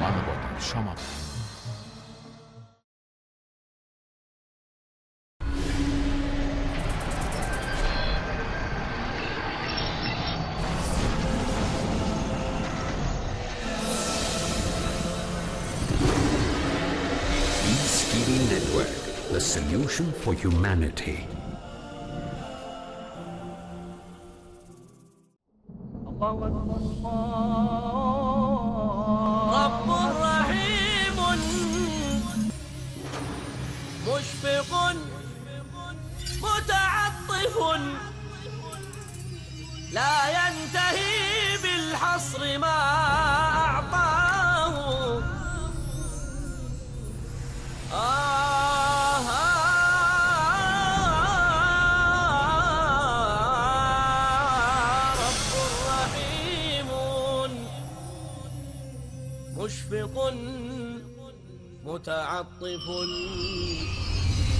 মানবতার সমাধান Peace TV Network, the solution for humanity. رب رحيم. مشفق متعطف لا ينتهي بالحصر ما متعطف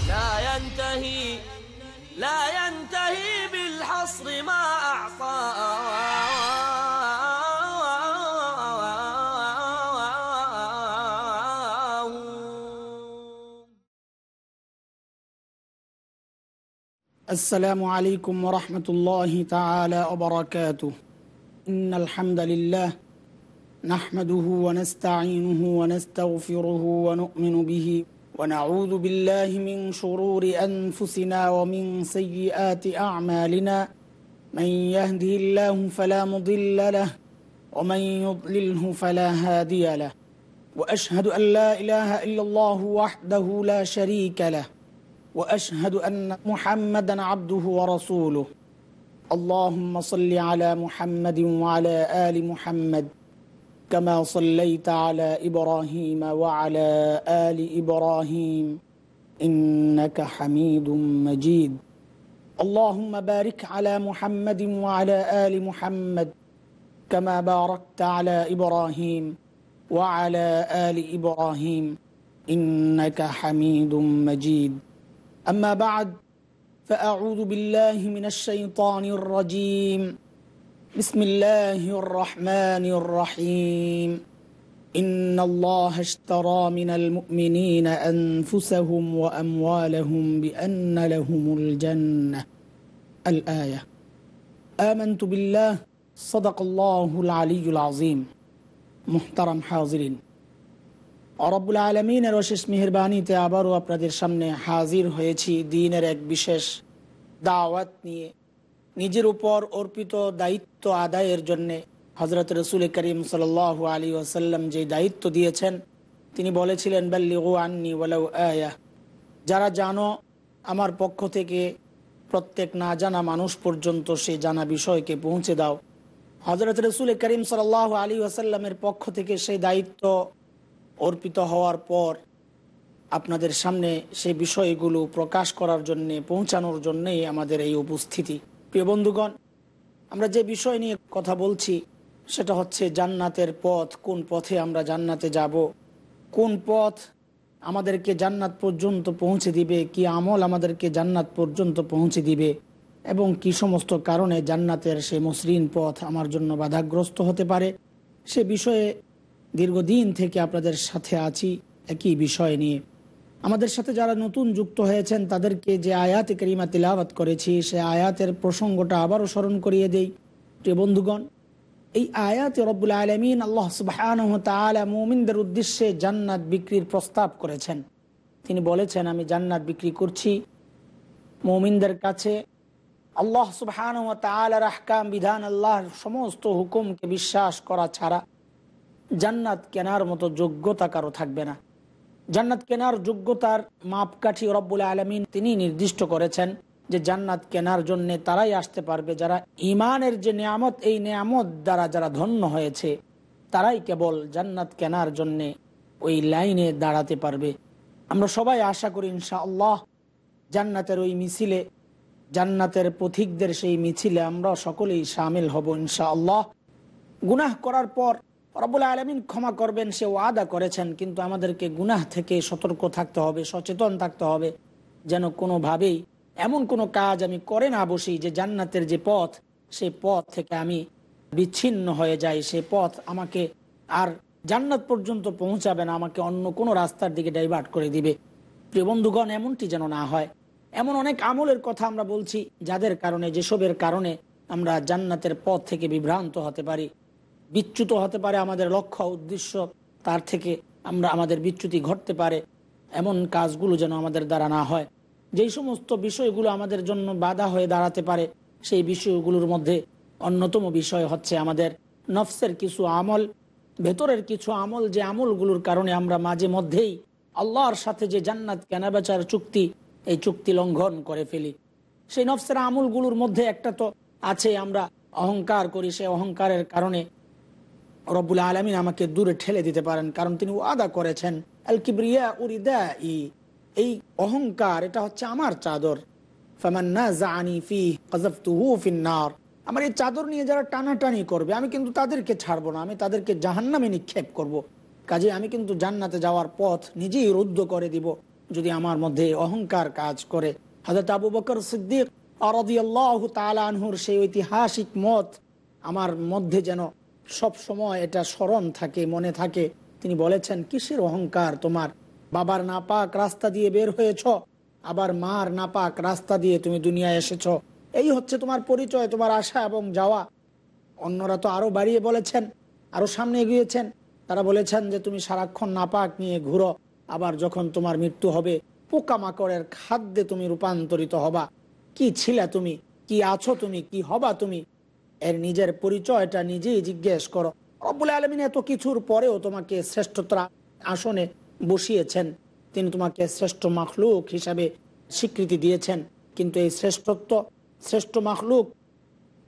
لا ينتهي لا ينتهي بالحصر ما أعطاه السلام عليكم ورحمة الله تعالى وبركاته. إن الحمد لله نحمده ونستعينه ونستغفره ونؤمن به ونعوذ بالله من شرور أنفسنا ومن سيئات أعمالنا. من يهده الله فلا مضل له ومن يضلله فلا هادي له. وأشهد أن لا إله إلا الله وحده لا شريك له. وأشهد أن محمدا عبده ورسوله. اللهم صل على محمد وعلى آل محمد كما صليت على إبراهيم وعلى آل إبراهيم إنك حميد مجيد. اللهم بارك على محمد وعلى آل محمد كما باركت على إبراهيم وعلى آل إبراهيم إنك حميد مجيد. أما بعد فأعوذ بالله من الشيطان الرجيم. بسم الله الرحمن الرحيم إن الله اشترى من المؤمنين أنفسهم وأموالهم بأن لهم الجنة الآية آمنت بالله صدق الله العلي العظيم محترم حاضرين অরবুল আলমিনের অশেষ মেহরবানিতে আবারও আপনাদের সামনে হাজির হয়েছি দিনের এক বিশেষ দাওয়াত নিয়ে নিজের উপর অর্পিত দায়িত্ব আদায়ের জন্যে হজরত রসুল করিম সাল আলী ওসাল্লাম যে দায়িত্ব দিয়েছেন, তিনি বলেছিলেন বাল্লি ও আন্নি আয়া। যারা জানো, আমার পক্ষ থেকে প্রত্যেক না জানা মানুষ পর্যন্ত সে জানা বিষয়কে পৌঁছে দাও। হজরত রসুল করিম সাল আলী ওসাল্লামের পক্ষ থেকে সেই দায়িত্ব অর্পিত হওয়ার পর আপনাদের সামনে সেই বিষয়গুলো প্রকাশ করার জন্যে, পৌঁছানোর জন্যেই আমাদের এই উপস্থিতি। প্রিয় বন্ধুগণ, আমরা যে বিষয় নিয়ে কথা বলছি, সেটা হচ্ছে জান্নাতের পথ, কোন পথে আমরা জান্নাতে যাব, কোন পথ আমাদেরকে জান্নাত পর্যন্ত পৌঁছে দিবে, কি আমল আমাদেরকে জান্নাত পর্যন্ত পৌঁছে দিবে, এবং কি সমস্ত কারণে জান্নাতের সে মসৃণ পথ আমার জন্য বাধাগ্রস্ত হতে পারে, সে বিষয়ে দীর্ঘদিন থেকে আপনাদের সাথে আছি, একই বিষয় নিয়ে। আমাদের সাথে যারা নতুন যুক্ত হয়েছেন, তাদেরকে যে আয়াত করিমা তিলাবাত করেছি, সে আয়াতের প্রসঙ্গটা আবারও স্মরণ করিয়ে দেই। প্রিয় বন্ধুগণ, এই আয়াতে রব্বুল আলমিন আল্লাহ সুবাহান মোমিনদের উদ্দেশ্যে জান্নাত বিক্রির প্রস্তাব করেছেন। তিনি বলেছেন, আমি জান্নাত বিক্রি করছি মৌমিনদের কাছে। আল্লাহ সুবাহান আহকাম, বিধান, আল্লাহর সমস্ত হুকুমকে বিশ্বাস করা ছাড়া জান্নাত কেনার মতো যোগ্যতা কারও থাকবে না। জান্নাত কেনার যোগ্যতার মাপকাঠি রব্বুল আলমিন তিনি নির্দিষ্ট করেছেন যে জান্নাত কেনার জন্য তারাই আসতে পারবে। যারা ইমানের যে নিয়ামত, এই নিয়ামত দ্বারা যারা ধন্য হয়েছে, তারাই কেবল জান্নাত কেনার জন্যে ওই লাইনে দাঁড়াতে পারবে। আমরা সবাই আশা করি ইনশা আল্লাহ জান্নাতের ওই মিছিলে, জান্নাতের পথিকদের সেই মিছিলে আমরা সকলেই সামিল হব ইনশা আল্লাহ গুনাহ করার পর রব্বুল আলমিন ক্ষমা করবেন, সে ওয়াদা করেছেন, কিন্তু আমাদেরকে গুনাহ থেকে সতর্ক থাকতে হবে, সচেতন থাকতে হবে। যেন কোনোভাবেই এমন কোনো কাজ আমি করে না বসি যে জান্নাতের যে পথ, সে পথ থেকে আমি বিচ্ছিন্ন হয়ে যাই, সে পথ আমাকে আর জান্নাত পর্যন্ত পৌঁছাবে না, আমাকে অন্য কোনো রাস্তার দিকে ডাইভার্ট করে দিবে। প্রিয় বন্ধুগণ, এমনটি যেন না হয়। এমন অনেক আমলের কথা আমরা বলছি, যাদের কারণে, যেসবের কারণে আমরা জান্নাতের পথ থেকে বিভ্রান্ত হতে পারি। বিচ্যুত হতে পারে আমাদের লক্ষ্য, উদ্দেশ্য, তার থেকে আমরা আমাদের বিচ্যুতি ঘটতে পারে এমন কাজগুলো যেন আমাদের দ্বারা না হয়। যেই সমস্ত বিষয়গুলো আমাদের জন্য বাধা হয়ে দাঁড়াতে পারে, সেই বিষয়গুলোর মধ্যে অন্যতম বিষয় হচ্ছে আমাদের নফসের কিছু আমল, ভেতরের কিছু আমল যে আমলগুলোর কারণে আমরা মাঝে মধ্যেই আল্লাহর সাথে যে জান্নাত কেনাবেচার চুক্তি, এই চুক্তি লঙ্ঘন করে ফেলি। সেই নফসের আমলগুলোর মধ্যে একটা তো আছে আমরা অহংকার করি সে অহংকারের কারণে রব্বুল আলমিন আমাকে দূরে ঠেলে দিতে পারেন, কারণ তিনি ওয়াদা করেছেন এই অহংকার, এটা হচ্ছে আমার চাদর। আমার এই চাদর নিয়ে যারা টানাটানি করবে, আমি কিন্তু তাদেরকে ছাড়বো না, আমি তাদেরকে জাহান্নামে নিক্ষেপ করব। কাজে আমি কিন্তু জান্নাতে যাওয়ার পথ নিজেই রুদ্ধ করে দিব, যদি আমার মধ্যে অহংকার কাজ করে। হজরত আবু বকর সিদ্দিক সেই ঐতিহাসিক মত আমার মধ্যে যেন সব সময় এটা স্মরণ থাকে, মনে থাকে। তিনি বলেছেন, কিসের অহংকার তোমার? বাবার নাপাক রাস্তা দিয়ে বের হয়েছ, আবার মার নাপাক রাস্তা দিয়ে তুমি দুনিয়ায় এসেছ। এই হচ্ছে তোমার পরিচয়, তোমার আশা এবং যাওয়া। অন্যরা তো আরও বাড়িয়ে বলেছেন, আরও সামনে এগিয়েছেন। তারা বলেছেন যে, তুমি সারাক্ষণ নাপাক নিয়ে ঘুরো, আবার যখন তোমার মৃত্যু হবে, পোকামাকড়ের খাদ্যে তুমি রূপান্তরিত হবা। কি ছিলা তুমি? কি আছো তুমি? কি হবা তুমি? এর নিজের পরিচয়টা নিজেই জিজ্ঞেস করো। রব্বুল আলমিন এত কিছুর পরেও তোমাকে শ্রেষ্ঠতার আসনে বসিয়েছেন। তিনি তোমাকে শ্রেষ্ঠ মাখলুক হিসাবে স্বীকৃতি দিয়েছেন। কিন্তু এই শ্রেষ্ঠত্ব, শ্রেষ্ঠ মাখলুক,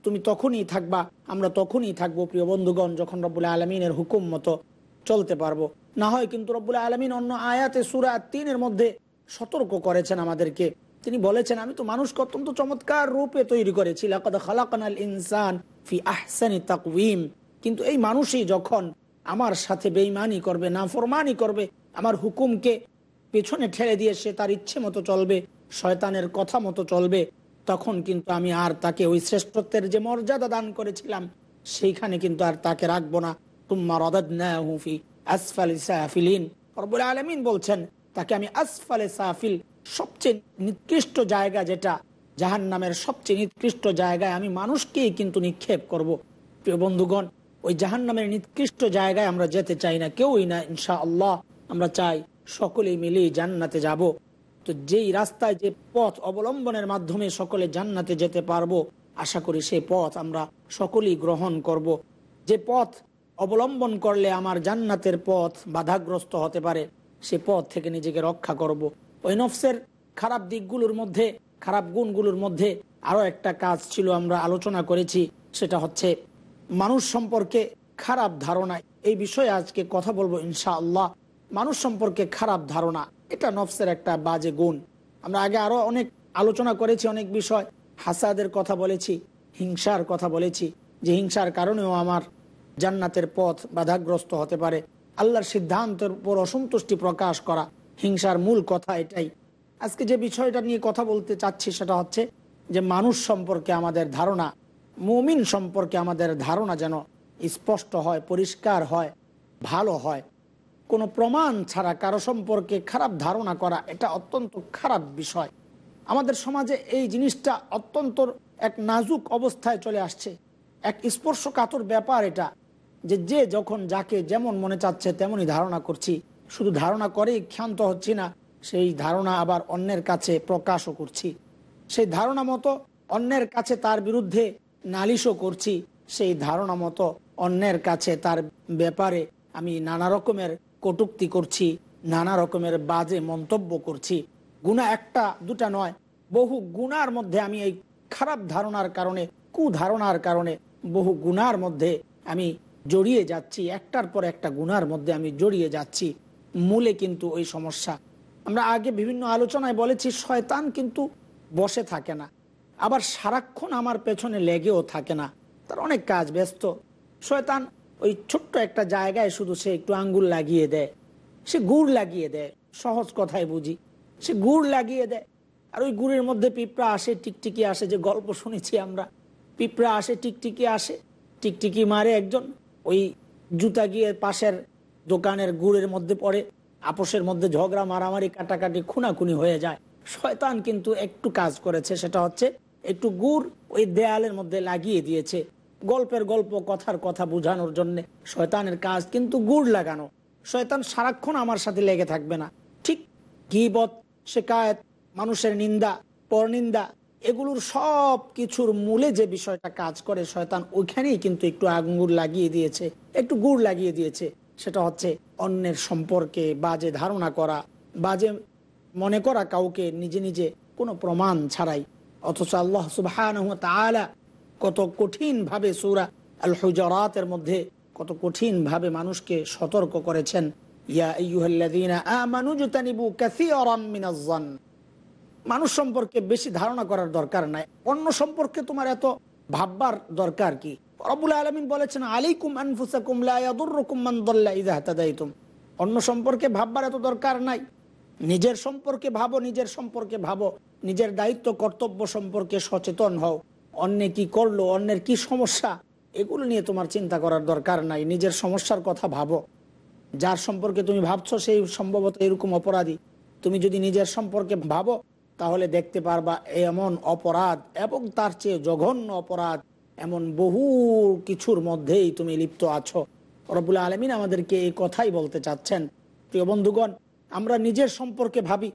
তুমি তখনই থাকবা, আমরা তখনই থাকব প্রিয় বন্ধুগণ, যখন রব্বুল আলমিনের হুকুম মতো চলতে পারব। না হয় কিন্তু রব্বুল আলমিন অন্য আয়াতে সুরা তিনের মধ্যে সতর্ক করেছেন আমাদেরকে। তিনি বলেছেন, আমি তো মানুষকে অত্যন্ত চমৎকার রূপে তৈরি করেছি। ইনসান ফি আহসানি তাকওয়িম। কিন্তু এই মানুষই যখন আমার সাথে বেইমানি করবে, নাফরমানি করবে, আমার হুকুমকে পেছনে ঠেলে দিয়ে সে তার ইচ্ছে মতো চলবে, শয়তানের কথা মতো চলবে, তখন কিন্তু আমি আর তাকে ওই শ্রেষ্ঠত্বের যে মর্যাদা দান করেছিলাম, সেইখানে কিন্তু আর তাকে রাখব না। তুম্মা রদাদনাহুফি আসফাল সাফিলিন। রব্বুল আলামিন বলছেন, তাকে আমি আসফালে সাফিল সবচেয়ে নিকৃষ্ট জায়গা যেটা জাহান নামের সবচেয়ে নিকৃষ্ট জায়গায় আমি মানুষকেই কিন্তু নিক্ষেপ করব প্রিয় বন্ধুগণ, ওই জাহান নামের নিকৃষ্ট জায়গায় আমরা যেতে চাই না, কেউই না ইনশা আল্লাহ আমরা চাই সকলেই মিলেই জান্নাতে যাব তো যেই রাস্তায় যে পথ অবলম্বনের মাধ্যমে সকলে জান্নাতে যেতে পারব, আশা করি সেই পথ আমরা সকলেই গ্রহণ করব। যে পথ অবলম্বন করলে আমার জান্নাতের পথ বাধাগ্রস্ত হতে পারে, সে পথ থেকে নিজেকে রক্ষা করব। ওই নফসের খারাপ দিকগুলোর মধ্যে, খারাপ গুণগুলোর মধ্যে আরও একটা কাজ ছিল আমরা আলোচনা করেছি, সেটা হচ্ছে মানুষ সম্পর্কে খারাপ ধারণা। এই বিষয়ে আজকে কথা বলব ইনশা আল্লাহ মানুষ সম্পর্কে খারাপ ধারণা, এটা নফসের একটা বাজে গুণ। আমরা আগে আরও অনেক আলোচনা করেছি, অনেক বিষয়। হাসাদের কথা বলেছি, হিংসার কথা বলেছি। যে হিংসার কারণেও আমার জান্নাতের পথ বাধাগ্রস্ত হতে পারে। আল্লাহর সিদ্ধান্তের উপর অসন্তুষ্টি প্রকাশ করা হিংসার মূল কথা এটাই। আজকে যে বিষয়টা নিয়ে কথা বলতে চাচ্ছি সেটা হচ্ছে যে মানুষ সম্পর্কে আমাদের ধারণা, মুমিন সম্পর্কে আমাদের ধারণা যেন স্পষ্ট হয়, পরিষ্কার হয়, ভালো হয়। কোনো প্রমাণ ছাড়া কারও সম্পর্কে খারাপ ধারণা করা এটা অত্যন্ত খারাপ বিষয়। আমাদের সমাজে এই জিনিসটা অত্যন্ত এক নাজুক অবস্থায় চলে আসছে। এক স্পর্শকাতর ব্যাপার এটা যে যে যখন যাকে যেমন মনে চাচ্ছে তেমনই ধারণা করছি। শুধু ধারণা করেই ক্ষান্ত হচ্ছি না, সেই ধারণা আবার অন্যের কাছে প্রকাশও করছি। সেই ধারণা মতো অন্যের কাছে তার বিরুদ্ধে নালিশও করছি, সেই ধারণা মতো অন্যের কাছে তার ব্যাপারে আমি নানা রকমের কটুক্তি করছি, নানা রকমের বাজে মন্তব্য করছি। গুণা একটা, দুটা নয়, বহু গুণার মধ্যে আমি এই খারাপ ধারণার কারণে, কুধারণার কারণে বহু গুণার মধ্যে আমি জড়িয়ে যাচ্ছি, একটার পর একটা গুনার মধ্যে আমি জড়িয়ে যাচ্ছি। মূলে কিন্তু ওই সমস্যা। আমরা আগে বিভিন্ন আলোচনায় বলেছি, শয়তান কিন্তু বসে থাকে না। আবার সারাক্ষণ আমার পেছনে লেগেও থাকে না। তার অনেক কাজ ব্যস্ত। শয়তান ওই ছোট্ট একটা জায়গায় শুধু সে একটু আঙ্গুল লাগিয়ে দেয়। সে গুড় লাগিয়ে দেয়, সহজ কথায় বুঝি। সে গুড় লাগিয়ে দেয়। আর ওই গুড়ের মধ্যে পিঁপড়া আসে, টিকটিকি আসে, যে গল্প শুনেছি আমরা। পিঁপড়া আসে, টিকটিকি আসে, টিকটিকি মারে একজন, ওই জুতা গিয়ে পাশের দোকানের গুড়ের মধ্যে পড়ে, আপোষের মধ্যে ঝগড়া, মারামারি, কাটাকাটি, খুনাখুনি হয়ে যায়। শয়তান কিন্তু একটু কাজ করেছে, সেটা হচ্ছে একটু গুড় ওই দেয়ালের মধ্যে লাগিয়ে দিয়েছে। গল্পের গল্প, কথার কথা বুঝানোর জন্য শয়তানের কাজ কিন্তু গুড় লাগানো। শয়তান সারাক্ষণ আমার সাথে লেগে থাকবে না। ঠিক গিবত, শেকায়ত, মানুষের নিন্দা, পরনিন্দা, এগুলোর সব কিছুর মূলে যে বিষয়টা কাজ করে, শয়তান ওইখানেই কিন্তু একটু আঙ্গুর লাগিয়ে দিয়েছে, একটু গুড় লাগিয়ে দিয়েছে। সেটা হচ্ছে অন্যের সম্পর্কে বাজে ধারণা করা, বাজে মনে করা কাউকে নিজে নিজে কোনো প্রমাণ ছাড়াই। অথচ আল্লাহ সুবাহ কত কঠিন ভাবে সুরা আল হুজরাতের মধ্যে কত কঠিন ভাবে মানুষকে সতর্ক করেছেন। মানুষ সম্পর্কে বেশি ধারণা করার দরকার নাই। অন্য সম্পর্কে তোমার এত ভাববার দরকার কি? রব্বুল আলামিন বলেছেন, আলাইকুম আনফুসাকুম, লা ইয়াদুররুকুম মান দাল্লা ইযা হাতাদাইতুম অন্য সম্পর্কে ভাববার এত দরকার নাই। নিজের সম্পর্কে ভাবো, নিজের সম্পর্কে ভাবো। নিজের দায়িত্ব, কর্তব্য সম্পর্কে সচেতন হও। অন্যে কি করল, অন্যের কি সমস্যা, এগুলো নিয়ে তোমার চিন্তা করার দরকার নাই। নিজের সমস্যার কথা ভাবো। যার সম্পর্কে তুমি ভাবছ, সেই সম্ভবত এরকম অপরাধী। তুমি যদি নিজের সম্পর্কে ভাবো, তাহলে দেখতে পারবা এমন অপরাধ এবং তার চেয়ে জঘন্য অপরাধ। এমন বহু কিছুর মধ্যেই তুমি লিপ্ত আছো। রবুল্লা আলমিন আমাদেরকে এই কথাই বলতে চাচ্ছেন। প্রিয় বন্ধুগণ, আমরা নিজের সম্পর্কে ভাবি,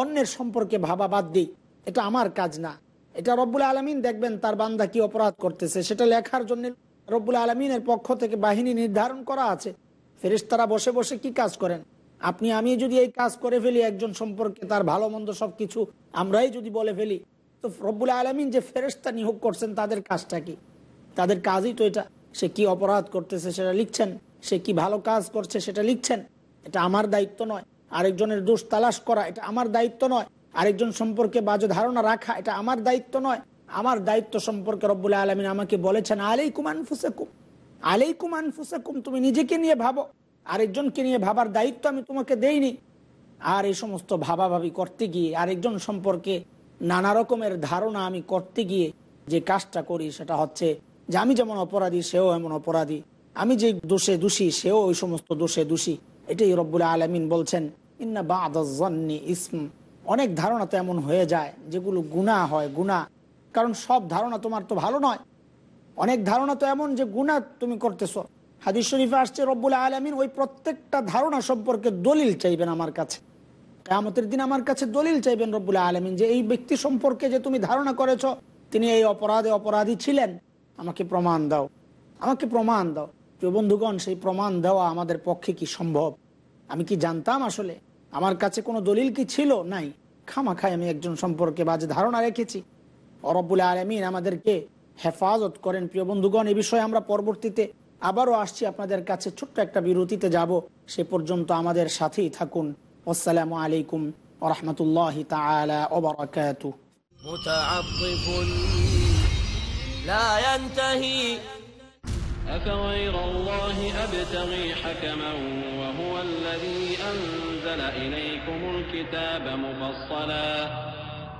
অন্যের সম্পর্কে ভাবা বাদ দিই। এটা আমার কাজ না। এটা রব্বুল আলমিন দেখবেন তার বান্দা কি অপরাধ করতেছে, সেটা লেখার জন্য রব্বুল আলমিনের পক্ষ থেকে বাহিনী নির্ধারণ করা আছে। ফেরেশতারা বসে বসে কি কাজ করেন? আপনি, আমি যদি এই কাজ করে ফেলি, একজন সম্পর্কে তার ভালো মন্দ সবকিছু আমরাই যদি বলে ফেলি তো রব্বুল আলমিন যে ফেরেস্তা নিয়োগ করছেন, তাদের কাজটা কি? তাদের কাজই তো এটা। সে কি অপরাধ করতেছে সেটা লিখছেন? সে কি ভালো কাজ করছে সেটা লিখছেন? এটা আমার দায়িত্ব নয়। আরেকজনের দোষ তালাশ করা, এটা আমার দায়িত্ব নয়। আরেকজন সম্পর্কে বাজে ধারণা রাখা, এটা আমার দায়িত্ব নয়। আমার দায়িত্ব সম্পর্কে রব্বুল আলমিন আমাকে বলেছেন, আলাইকুম আনফুসাকুম। আলাইকুম আনফুসাকুম, তুমি নিজেকে নিয়ে ভাবো। আরেকজনকে নিয়ে ভাবার দায়িত্ব আমি তোমাকে দেইনি। আর এই সমস্ত ভাবাভাবি করতে গিয়ে আরেকজন সম্পর্কে নানা রকমের ধারণা আমি করতে গিয়ে যে কাজটা করি সেটা হচ্ছে যে আমি যেমন অপরাধী, সেও এমন অপরাধী। আমি যে দোষে দোষী, সেও ওই সমস্ত দোষে দোষী। এটাই রব্বুল আলমিন বলছেন, ইন্না বা বাদী ইসম। অনেক ধারণা তো এমন হয়ে যায় যেগুলো গুণা হয় গুণা কারণ সব ধারণা তোমার তো ভালো নয়। অনেক ধারণা তো এমন যে গুণা তুমি করতেছো। হাদিস শরীফে আসছে, রব্বুল আলমিন ওই প্রত্যেকটা ধারণা সম্পর্কে দলিল চাইবেন আমার কাছে। কেমতের দিন আমার কাছে দলিল চাইবেন রব্বুল আলমিন যে এই ব্যক্তি সম্পর্কে যে তুমি ধারণা করেছ, তিনি এই অপরাধে অপরাধী ছিলেন। আমাকে প্রমাণ দাও। আমাকে প্রমাণ দাও। প্রিয় বন্ধুগণ, সেই প্রমাণ দেওয়া আমাদের পক্ষে কি সম্ভব? আমি কি জানতাম আসলে? আমার কাছে কোনো দলিল কি ছিল? নাই। খামাখায় আমি একজন সম্পর্কে বাজে ধারণা রেখেছি। অরব্বুল আলমিন আমাদেরকে হেফাজত করেন। প্রিয় বন্ধুগণ, এ বিষয়ে আমরা পরবর্তীতে আবারও আসছি। আপনাদের কাছে ছোট্ট একটা বিরতিতে যাব। সে পর্যন্ত আমাদের সাথেই থাকুন। والسلام عليكم ورحمة الله تعالى وبركاته. متعطف لا ينتهي. أفغير الله أبتغي حكما وهو الذي أنزل إليكم الكتاب مفصلا.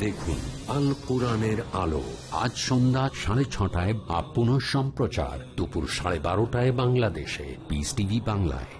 দেখুন আল কোরআনের আলো আজ সন্ধ্যা সাড়ে ছটায় বা পুনঃ সম্প্রচার দুপুর সাড়ে বারোটায় বাংলাদেশে পিস টিভি বাংলায়।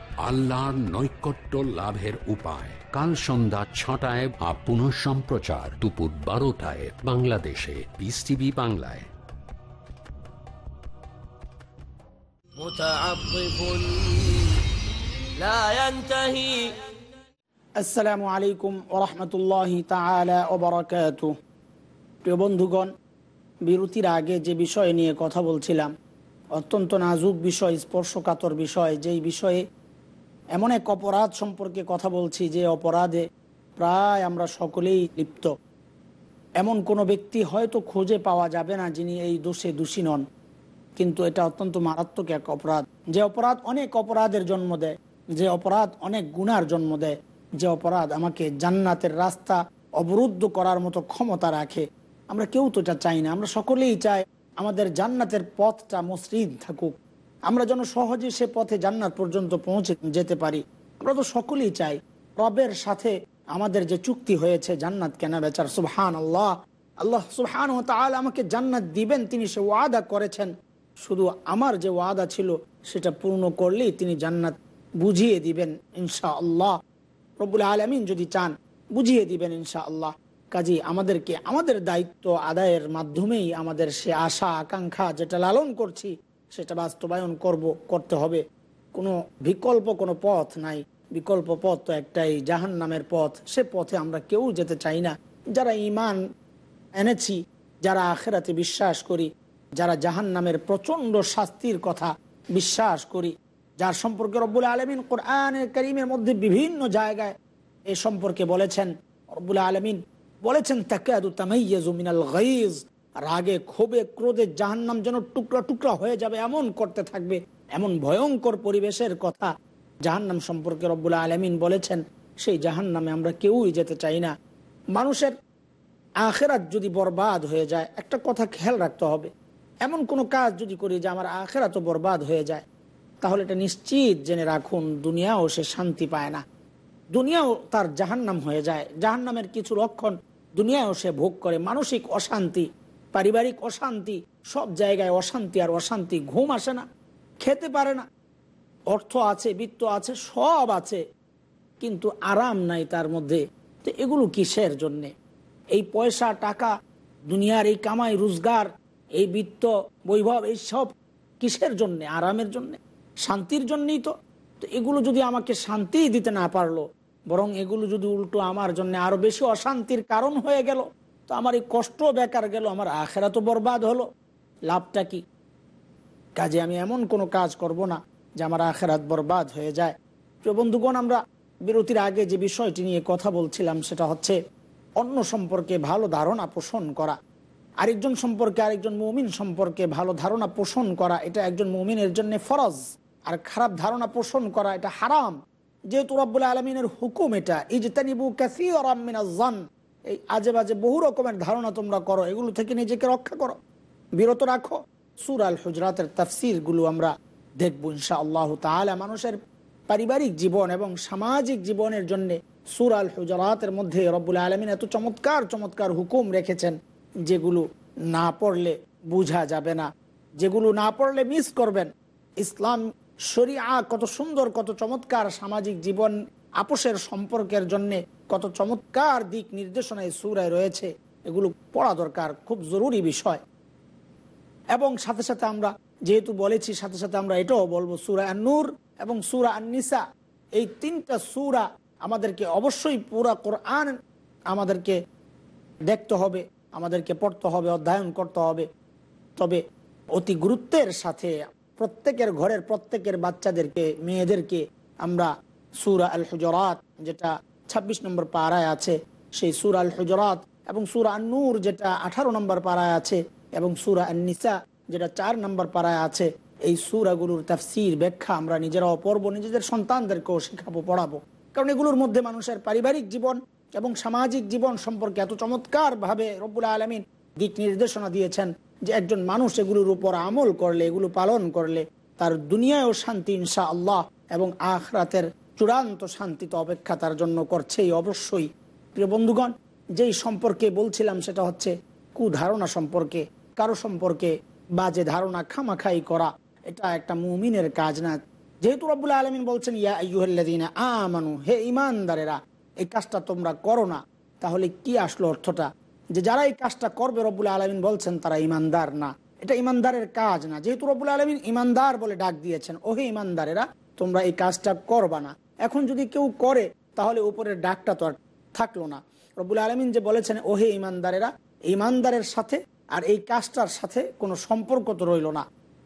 আল্লাহর নৈকট্য লাভের উপায়। কাল সন্ধ্যা ছটায় বা পুনঃ সম্প্রচার দুপুর বারোটায় বাংলাদেশে। বিস টিভি বাংলায়। আসসালামু আলাইকুম ওরহমতুল্লাহ তালা ওবরাকাত প্রিয় বন্ধুগণ বিরতির আগে যে বিষয় নিয়ে কথা বলছিলাম অত্যন্ত নাজুক বিষয় স্পর্শকাতর বিষয় যেই বিষয়ে এমন এক অপরাধ সম্পর্কে কথা বলছি যে অপরাধে প্রায় আমরা সকলেই লিপ্ত। এমন কোনো ব্যক্তি হয়তো খুঁজে পাওয়া যাবে না যিনি এই দোষে দোষী নন। কিন্তু এটা অত্যন্ত মারাত্মক এক অপরাধ। যে অপরাধ অনেক অপরাধের জন্ম দেয়, যে অপরাধ অনেক গুনার জন্ম দেয়, যে অপরাধ আমাকে জান্নাতের রাস্তা অবরুদ্ধ করার মতো ক্ষমতা রাখে। আমরা কেউ তো এটা চাই না, আমরা সকলেই চাই আমাদের জান্নাতের পথটা মসৃণ থাকুক। আমরা যেন সহজে সে পথে জান্নাত পর্যন্ত পৌঁছে যেতে পারি। আমরা তো সকলেই চাই রবের সাথে আমাদের যে চুক্তি হয়েছে জান্নাত কেনা বেচার। সুবহান আল্লাহ আল্লাহ সুবহান আমাকে জান্নাত দিবেন, তিনি সে ওয়াদা করেছেন। শুধু আমার যে ওয়াদা ছিল, সেটা পূর্ণ করলেই তিনি জান্নাত বুঝিয়ে দিবেন ইনশা আল্লাহ রবুল আলমিন যদি চান, বুঝিয়ে দিবেন ইনশা আল্লাহ কাজী আমাদেরকে, আমাদের দায়িত্ব আদায়ের মাধ্যমেই আমাদের সে আশা, আকাঙ্ক্ষা যেটা লালন করছি সেটা বাস্তবায়ন করব, করতে হবে। কোনো বিকল্প, কোনো পথ নাই। বিকল্প পথ তো একটাই জাহান নামের পথ। সে পথে আমরা কেউ যেতে চাই না। যারা ইমান এনেছি, যারা আখেরাতে বিশ্বাস করি, যারা জাহান নামের প্রচণ্ড শাস্তির কথা বিশ্বাস করি, যার সম্পর্কে রব্বুল আলমিন কোরআনের করিমের মধ্যে বিভিন্ন জায়গায় এ সম্পর্কে বলেছেন। রব্বুল আলমিন বলেছেন, তাকাদু তামাইয়াজু মিনাল গাইজ। রাগে, ক্ষোভে, ক্রোধে জাহান্নাম যেন টুকরা টুকরা হয়ে যাবে, এমন করতে থাকবে, এমন ভয়ঙ্কর পরিবেশের কথা জাহান্নাম সম্পর্কে রব্বুল আলমিন বলেছেন, সেই জাহান্নামে আমরা কেউই যেতে চাই না। মানুষের আখেরাত যদি বরবাদ হয়ে যায়, একটা কথা খেয়াল রাখতে হবে, এমন কোনো কাজ যদি করি যে আমার আখেরাতও বরবাদ হয়ে যায়, তাহলে এটা নিশ্চিত জেনে রাখুন, দুনিয়াও সে শান্তি পায় না। দুনিয়াও তার জাহান্নাম হয়ে যায়, জাহান্নামের কিছু লক্ষণ দুনিয়াও সে ভোগ করে, মানসিক অশান্তি পারিবারিক অশান্তি, সব জায়গায় অশান্তি আর অশান্তি, ঘুম আসে না, খেতে পারে না। অর্থ আছে, বিত্ত আছে, সব আছে, কিন্তু আরাম নাই তার মধ্যে। তো এগুলো কিসের জন্যে? এই পয়সা, টাকা, দুনিয়ার এই কামাই, রোজগার, এই বিত্ত, বৈভব, এই সব কিসের জন্যে? আরামের জন্যে? শান্তির জন্যই তো। তো এগুলো যদি আমাকে শান্তিই দিতে না পারল, বরং এগুলো যদি উল্টো আমার জন্য আরও বেশি অশান্তির কারণ হয়ে গেল তো আমার এই কষ্ট বেকার গেল, আমার আখেরা তো বরবাদ হলো। লাভটা কি? কাজে আমি এমন কোনো কাজ করব না যে আমার আখেরাত বরবাদ হয়ে যায়। প্রিয় বন্ধুগণ, আমরা বিরতির আগে যে বিষয়টি নিয়ে কথা বলছিলাম, সেটা হচ্ছে অন্য সম্পর্কে ভালো ধারণা পোষণ করা। আরেকজন সম্পর্কে, আরেকজন মৌমিন সম্পর্কে ভালো ধারণা পোষণ করা, এটা একজন মৌমিনের জন্য ফরজ। আর খারাপ ধারণা পোষণ করা, এটা হারাম। যেহেতু রব্বুল আলমিনের হুকুম এটা, ইজতানিবু কাসিরাম এই আজে বাজে বহু রকমের ধারণা তোমরা করো, এগুলো থেকে নিজেকে রক্ষা করো। বিরত রাখো। সুর আল হুজরাতের তাফসিরগুলো আমরা দেখব ইনশা আল্লাহ তাহলে মানুষের পারিবারিক জীবন এবং সামাজিক জীবনের জন্য সুর আল হুজরাতের মধ্যে রব্বুল আলমিন এত চমৎকার চমৎকার হুকুম রেখেছেন, যেগুলো না পড়লে বোঝা যাবে না। যেগুলো না পড়লে মিস করবেন। ইসলাম, শরিয়া কত সুন্দর, কত চমৎকার সামাজিক জীবন, আপোষের সম্পর্কের জন্যে কত চমৎকার দিক নির্দেশনা এই সুরায় রয়েছে। এগুলো পড়া দরকার, খুব জরুরি বিষয়। এবং সাথে সাথে আমরা যেহেতু বলেছি, সাথে সাথে আমরা এটাও বলব, সুরা নূর এবং সুরা আননিসা। এই তিনটা সুরা আমাদেরকে অবশ্যই পুরা কোরআন আমাদেরকে দেখতে হবে, আমাদেরকে পড়তে হবে, অধ্যয়ন করতে হবে। তবে অতি গুরুত্বের সাথে প্রত্যেকের ঘরের প্রত্যেকের বাচ্চাদেরকে, মেয়েদেরকে আমরা সুরা আল হুজরাত যেটা ২৬ নম্বর পাড়ায় আছে। সেই সুর আল হুজরাত এবং সুরা নূর যেটা আঠারো নম্বর পাড়ায় আছে এবং সুরা নিসা যেটা চার নম্বর পাড়ায় আছে। এই সুরাগুলোর তাফসির, ব্যাখ্যা আমরা নিজেরাও পড়ব, নিজেদের সন্তানদেরকেও শেখাবো, পড়াবো। কারণ এগুলোর মধ্যে মানুষের পারিবারিক জীবন এবং সামাজিক জীবন সম্পর্কে এত চমৎকার ভাবে রব্বুল আলমিন দিক নির্দেশনা দিয়েছেন যে একজন মানুষ এগুলোর উপর আমল করলে, এগুলো পালন করলে তার দুনিয়ায়ও শান্তি ইনশা আল্লাহ এবং আখরাতের চূড়ান্ত শান্তি তো অপেক্ষা তার জন্য করছেই অবশ্যই। প্রিয় বন্ধুগণ, যেই সম্পর্কে বলছিলাম সেটা হচ্ছে কুধারণা সম্পর্কে, কারও সম্পর্কে বাজে ধারণা খামাখাই করা। এটা একটা মুমিনের কাজ না। যেহেতু রব্বুল আলমিন বলছেন, ইয়া আইয়ুহাল্লাযীনা আমানু, হে ইমানদারেরা এই কাজটা তোমরা করো না। তাহলে কি আসলো অর্থটা? যে যারা এই কাজটা করবে, রব্বুল আলমিন বলছেন, তারা ইমানদার না। এটা ইমানদারের কাজ না। যেহেতু রব্বুল আলমিন ইমানদার বলে ডাক দিয়েছেন, ওহে ইমানদারেরা তোমরা এই কাজটা করবা না। এখন যদি কেউ করে, তাহলে উপরের ডাকটা তো আর থাকল না। রব্বুল আলমিন যে বলেছেন, ওহে ইমানদারেরা ইমানদারের সাথে আর এই কাজটার সাথে কোনো সম্পর্ক তো রইল না।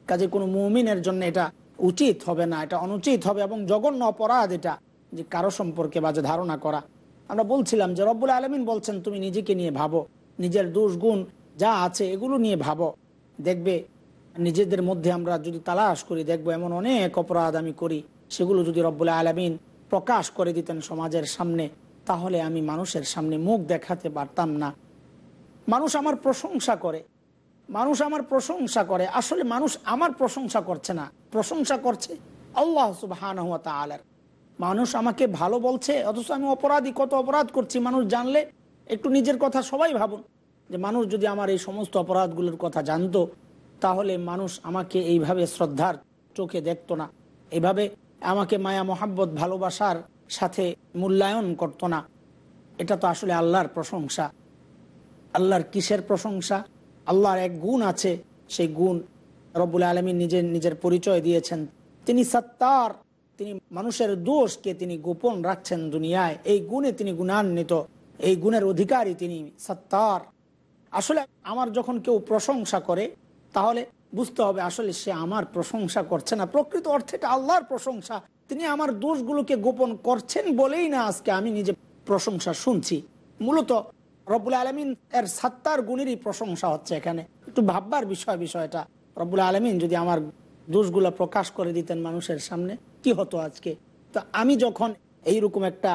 কাজে কোনো মুমিনের জন্য এটা উচিত হবে না, এটা অনুচিত হবে এবং জঘন্য অপরাধ এটা যে কারও সম্পর্কে বাজে ধারণা করা। আমরা বলছিলাম যে, রব্বুল আলমিন বলছেন, তুমি নিজেকে নিয়ে ভাবো, নিজের দোষ, গুণ যা আছে এগুলো নিয়ে ভাবো। দেখবে নিজেদের মধ্যে আমরা যদি তালাশ করি, দেখব এমন অনেক অপরাধ আমি করি সেগুলো যদি রব্বুল আলমিন প্রকাশ করে দিতেন সমাজের সামনে, তাহলে আমি মানুষের সামনে মুখ দেখাতে পারতাম না। মানুষ আমার প্রশংসা করে। মানুষ আমার প্রশংসা করে। আসলে মানুষ আমার প্রশংসা করছে না। প্রশংসা করছে আল্লাহ সুবাহান আলার মানুষ আমাকে ভালো বলছে, অথচ আমি অপরাধী, কত অপরাধ করছি। মানুষ জানলে একটু নিজের কথা সবাই ভাবুন। যে মানুষ যদি আমার এই সমস্ত অপরাধগুলোর কথা জানতো, তাহলে মানুষ আমাকে এইভাবে শ্রদ্ধার চোখে দেখতো না। এভাবে আমাকে মায়া, মোহাব্বত, ভালোবাসার সাথে মূল্যায়ন করতো না। এটা তো আসলে আল্লাহর প্রশংসা। আল্লাহর কিসের প্রশংসা? আল্লাহর এক গুণ আছে, সেই গুণ রব্বুল আলমী নিজের নিজের পরিচয় দিয়েছেন। তিনি সত্তার, তিনি মানুষের দোষকে তিনি গোপন রাখছেন দুনিয়ায়। এই গুণে তিনি গুণান্বিত, এই গুণের অধিকারী তিনি সত্তার। আসলে আমার যখন কেউ প্রশংসা করে, তাহলে বুঝতে হবে, আসলে সে আমার প্রশংসা করছে না। প্রকৃত অর্থে এটা আল্লাহর প্রশংসা। তিনি আমার দোষগুলোকে গোপন করছেন বলেই না আজকে আমি নিজে প্রশংসা শুনছি। মূলত রব্বুল আলমিন এর সাত্তার গুণেরই প্রশংসা হচ্ছে এখানে। একটু ভাববার বিষয়, বিষয়টা। রব্বুল আলমিন যদি আমার দোষগুলো প্রকাশ করে দিতেন মানুষের সামনে, কি হতো আজকে? তো আমি যখন এইরকম একটা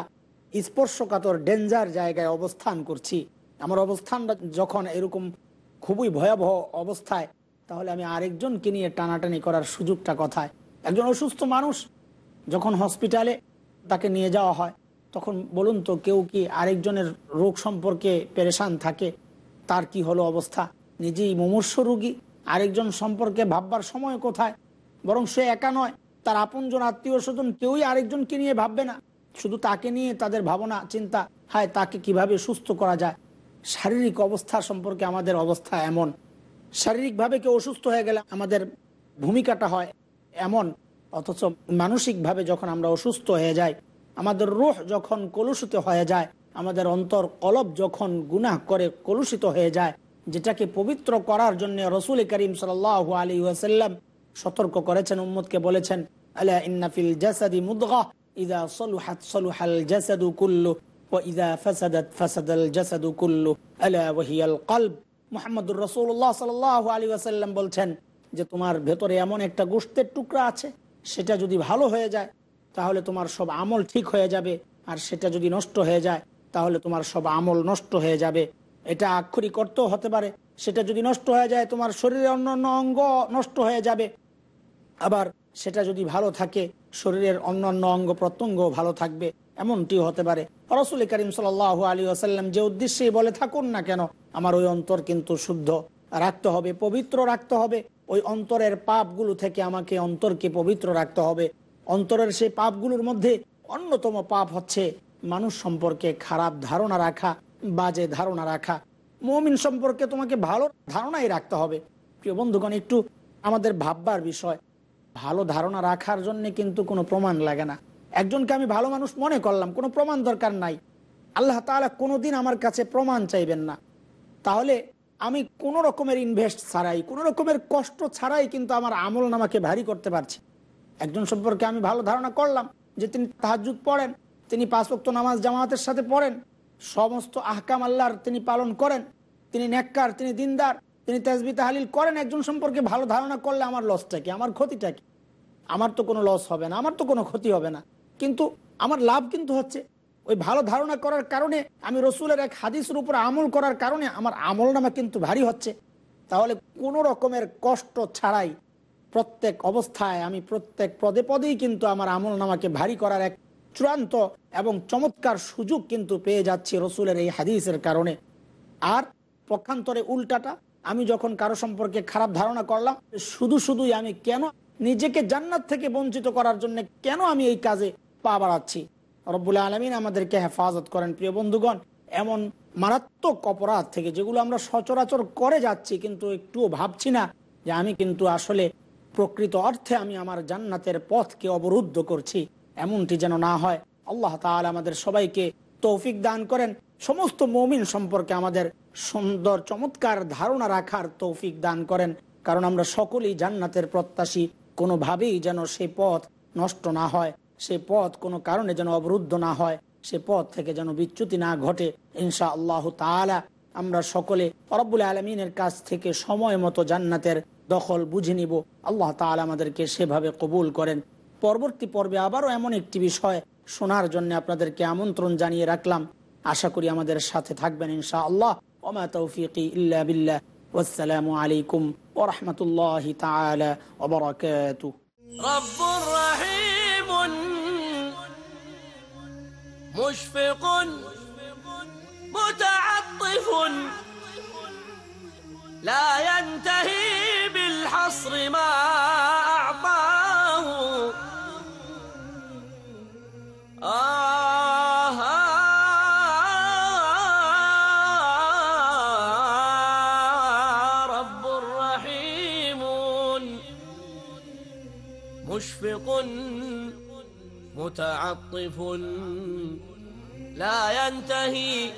স্পর্শকাতর, ডেঞ্জার জায়গায় অবস্থান করছি, আমার অবস্থানটা যখন এরকম খুবই ভয়াবহ অবস্থায় তাহলে আমি আরেকজনকে নিয়ে টানাটানি করার সুযোগটা কথায়? একজন অসুস্থ মানুষ যখন হসপিটালে তাকে নিয়ে যাওয়া হয়, তখন বলুন তো কেউ কি আরেকজনের রোগ সম্পর্কে পেরেশান থাকে? তার কি হলো অবস্থা? নিজেই মুমূর্ষ রুগী, আরেকজন সম্পর্কে ভাববার সময় কোথায়? বরং সে একা নয়, তার আপনজন আত্মীয় স্বজন কেউই আরেকজনকে নিয়ে ভাববে না। শুধু তাকে নিয়ে তাদের ভাবনা, চিন্তা, হায়, তাকে কীভাবে সুস্থ করা যায়? শারীরিক অবস্থা সম্পর্কে আমাদের অবস্থা এমন। শারীরিকভাবে কেউ অসুস্থ হয়ে গেলে আমাদের ভূমিকাটা হয় এমন, অথচ মানসিকভাবে যখন আমরা অসুস্থ হয়ে যাই, আমাদের রোহ যখন কলুষিত হয়ে যায়, আমাদের অন্তর কলব যখন গুনাহ করে কলুষিত হয়ে যায়, যেটাকে পবিত্র করার জন্য রসুল করিম সাল আলী ওয়াসাল্লাম সতর্ক করেছেন উম্মদকে বলেছেন, আলা কুল্লু ও ইদা ফাসাদাত ফাসাদাল জাসাদু কুল্লু, আলা ওয়াহিয়াল কলব। মোহাম্মদুর রসুল্লাহ সাল আলী ওয়াসাল্লাম বলছেন যে তোমার ভেতরে এমন একটা গোষ্ঠের টুকরা আছে, সেটা যদি ভালো হয়ে যায়, তাহলে তোমার সব আমল ঠিক হয়ে যাবে। আর সেটা যদি নষ্ট হয়ে যায়, তাহলে তোমার সব আমল নষ্ট হয়ে যাবে। এটা আক্ষরিক অর্থও হতে পারে, সেটা যদি নষ্ট হয়ে যায়, তোমার শরীরের অন্য অন্য অঙ্গ নষ্ট হয়ে যাবে। আবার সেটা যদি ভালো থাকে, শরীরের অন্যান্য অঙ্গ প্রত্যঙ্গ ভালো থাকবে। এমনটিও হতে পারে। রসুল করিম সাল আলী আসাল্লাম যে উদ্দেশ্যে বলে, থাকুন না কেন, আমার ওই অন্তর কিন্তু শুদ্ধ। রাখতে হবে, পবিত্র রাখতে হবে। ওই অন্তরের পাপগুলো থেকে আমাকে অন্তরকে পবিত্র রাখতে হবে। অন্তরের সেই পাপগুলোর মধ্যে অন্যতম পাপ হচ্ছে মানুষ সম্পর্কে খারাপ ধারণা রাখা, বাজে ধারণা রাখা। মমিন সম্পর্কে তোমাকে ভালো ধারণাই রাখতে হবে। প্রিয় বন্ধুগণ, একটু আমাদের ভাববার বিষয়। ভালো ধারণা রাখার জন্য কিন্তু কোনো প্রমাণ লাগে না। একজনকে আমি ভালো মানুষ মনে করলাম, কোনো প্রমাণ দরকার নাই। আল্লাহ তাআলা কোনোদিন আমার কাছে প্রমাণ চাইবেন না। তাহলে আমি কোন রকমের ইনভেস্ট ছাড়াই, কোন রকমের কষ্ট ছাড়াই কিন্তু আমার আমল নামাকে ভারী করতে পারছি। একজন সম্পর্কে আমি ভালো ধারণা করলাম যে তিনি তাহাজুদ পড়েন, তিনি পাঁচ ওয়াক্ত নামাজ জামাতের সাথে পড়েন, সমস্ত আহকাম আল্লাহর তিনি পালন করেন, তিনি নেককার, তিনি দিনদার, তিনি তেজবি তাহালিল করেন, একজন সম্পর্কে ভালো ধারণা করলে আমার লসটা কি, আমার ক্ষতিটা কি? আমার তো কোনো লস হবে না, আমার তো কোনো ক্ষতি হবে না। কিন্তু আমার লাভ কিন্তু হচ্ছে। ওই ভালো ধারণা করার কারণে আমি রসুলের এক হাদিসের উপর আমল করার কারণে আমার আমল নামা কিন্তু ভারী হচ্ছে। তাহলে কোনো রকমের কষ্ট ছাড়াই প্রত্যেক অবস্থায় আমি প্রত্যেক পদে পদেই কিন্তু আমার আমল নামাকে ভারী করার এক চূড়ান্ত এবং চমৎকার সুযোগ কিন্তু পেয়ে যাচ্ছি রসুলের এই হাদিসের কারণে। আর পক্ষান্তরে উল্টাটা, আমি যখন কারও সম্পর্কে খারাপ ধারণা করলাম, শুধু শুধুই আমি কেন নিজেকে জান্নাত থেকে বঞ্চিত করার জন্য কেন আমি এই কাজে পা বাড়াচ্ছি। রব্বুল আলমিন আমাদেরকে হেফাজত করেন, প্রিয় বন্ধুগণ। এমন মারাত্মক অপরাধ থেকে যেগুলো আমরা সচরাচর করে যাচ্ছি, কিন্তু একটুও ভাবছি না যে আমি কিন্তু আসলে প্রকৃত অর্থে আমি আমার জান্নাতের পথকে অবরুদ্ধ করছি, এমনটি যেন না হয়। আল্লাহ তাআলা আমাদের সবাইকে তৌফিক দান করেন। সমস্ত মমিন সম্পর্কে আমাদের সুন্দর, চমৎকার ধারণা রাখার তৌফিক দান করেন। কারণ আমরা সকলেই জান্নাতের প্রত্যাশী, কোনোভাবেই যেন সে পথ নষ্ট না হয়। সে পথ কোনো কারণে যেন অবরুদ্ধ না হয়, সে পথ থেকে যেন বিচ্যুতি না ঘটে। ইনশা আল্লাহ তাআলা আমরা সকলে রব্বুল আলমিনের কাছ থেকে সময় মতো জান্নাতের দখল বুঝে নিব। আল্লাহ তাআলা আমাদেরকে সেভাবে কবুল করেন। পরবর্তী পর্বে আবারও এমন একটি বিষয় শোনার জন্য আপনাদেরকে আমন্ত্রণ জানিয়ে রাখলাম। আশা করি আমাদের সাথে থাকবেন ইনশা আল্লাহ ওমা তৌফিকি ইল্লা বিল্লাহ। ওয়াসসালামু আলাইকুম ওয়া রাহমাতুল্লাহি তাআলা ওয়া বারাকাতুহু। مشفق متعطف لا ينتهي بالحصر ما متعطف لا ينتهي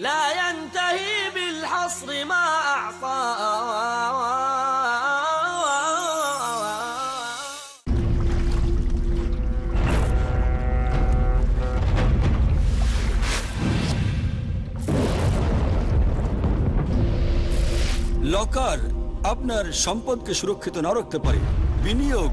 لا ينتهي بالحصر ما أعطى লকার আপনার সম্পদকে সুরক্ষিত না রাখতে পারে বিনিয়োগ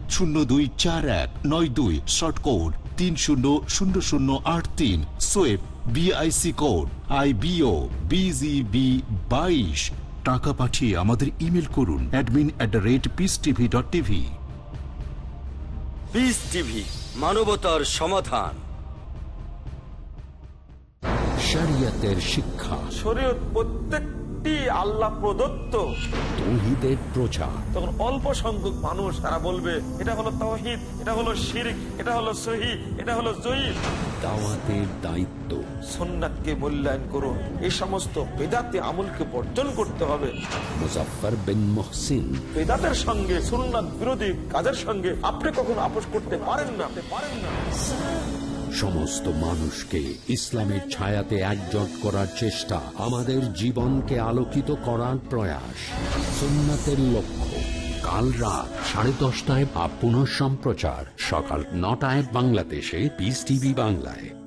শূন্য দুই চার এক নয় দুই শর্ট কোড তিন শূন্য শূন্য শূন্য আট তিন সোয়েব BIC code I BO BGB বাইশ। টাকা পাঠিয়ে আমাদের ইমেল করুন admin at the rate peace TV dot TV peace TV মানবতার সমাধান। শরিয়তের শিক্ষা। শরীয়ত প্রত্যেকটি আল্লাহ প্রদত্ত। তৌহিদের প্রচার। তখন অল্প সংখ্যক মানুষ তারা বলবে এটা হলো তৌহিদ এটা হলো শিরিক এটা হলো সহি এটা হলো জয়ীফ দাওয়াতের দায়িত্ব। সোননাথকে মূল্যায়ন করুন। এই সমস্ত বেদাতে আমলকে বর্জন করতে হবে। মুজাফফর বিন মহসিন। বেদাতের সঙ্গে সুন্নাত বিরোধী কাজের সঙ্গে আপনি কখনো আপোষ করতে পারেন না পারেন না। সমস্ত মানুষকে ইসলামের ছায়াতে একজট করার চেষ্টা আমাদের জীবনকে আলোকিত করার প্রয়াস। সুন্নাতের লক্ষ্য। কাল রাত সাড়ে দশটায় বা পুনঃ সম্প্রচার সকাল নটায় বাংলাদেশে পিস টিভি বাংলায়।